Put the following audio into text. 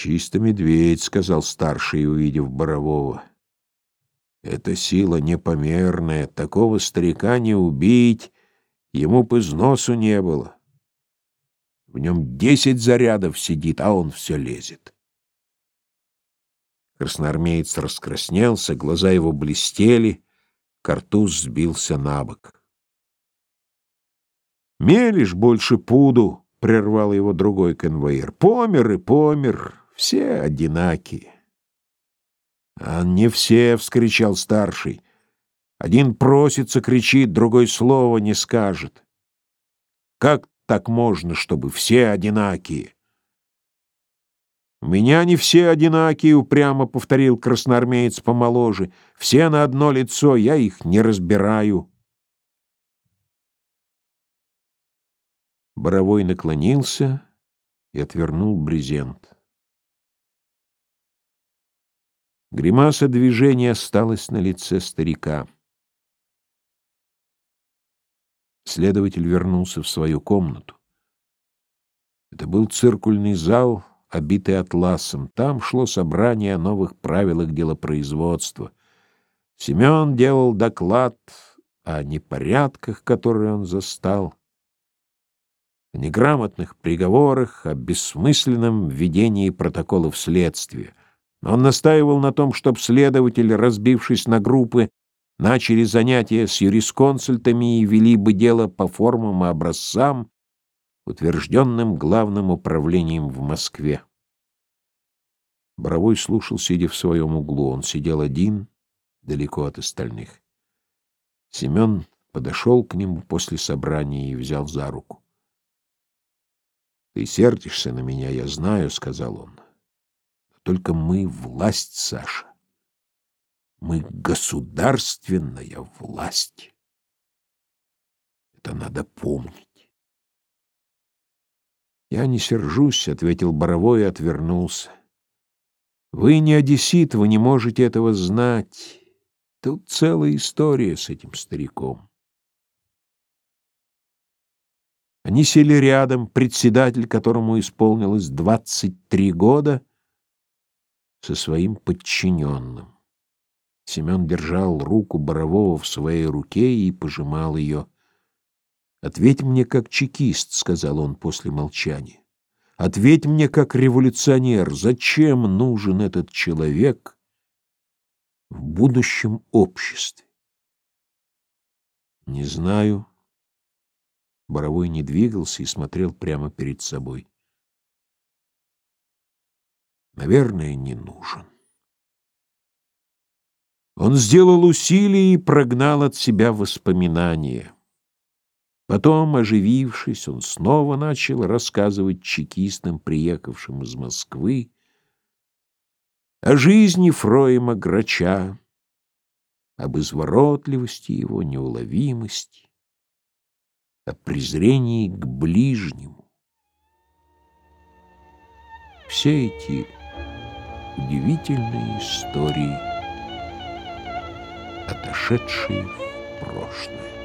«Чисто медведь», — сказал старший, увидев Борового. «Эта сила непомерная, такого старика не убить, ему бы износу не было. В нем десять зарядов сидит, а он все лезет». Красноармеец раскраснелся, глаза его блестели, картуз сбился на бок. «Мелешь больше пуду!» — прервал его другой конвоир. «Помер и помер, все одинакие». «А не все!» — вскричал старший. «Один просится, кричит, другой слова не скажет. Как так можно, чтобы все одинакие?» «У меня не все одинакие», — упрямо повторил красноармеец помоложе. «Все на одно лицо, я их не разбираю». Боровой наклонился и отвернул брезент. Гримаса движения осталась на лице старика. Следователь вернулся в свою комнату. Это был циркульный зал, обитый атласом. Там шло собрание о новых правилах делопроизводства. Семен делал доклад о непорядках, которые он застал, о неграмотных приговорах, о бессмысленном введении протоколов следствия. Он настаивал на том, чтобы следователи, разбившись на группы, начали занятия с юрисконсультами и вели бы дело по формам и образцам, утвержденным главным управлением в Москве. Боровой слушал, сидя в своем углу. Он сидел один, далеко от остальных. Семен подошел к нему после собрания и взял за руку. — Ты сердишься на меня, я знаю, — сказал он. — Только мы власть, Саша. Мы государственная власть. Это надо помнить. «Я не сержусь», — ответил Боровой и отвернулся. «Вы не одессит, вы не можете этого знать. Тут целая история с этим стариком». Они сели рядом, председатель, которому исполнилось двадцать три года, со своим подчиненным. Семен держал руку Борового в своей руке и пожимал ее. «Ответь мне как чекист», — сказал он после молчания. «Ответь мне как революционер, зачем нужен этот человек в будущем обществе?» «Не знаю». Боровой не двигался и смотрел прямо перед собой. «Наверное, не нужен». Он сделал усилие и прогнал от себя воспоминания. Потом, оживившись, он снова начал рассказывать чекистам, приехавшим из Москвы, о жизни Фроема Грача, об изворотливости его, неуловимости, о презрении к ближнему. Все эти удивительные истории, отошедшие в прошлое.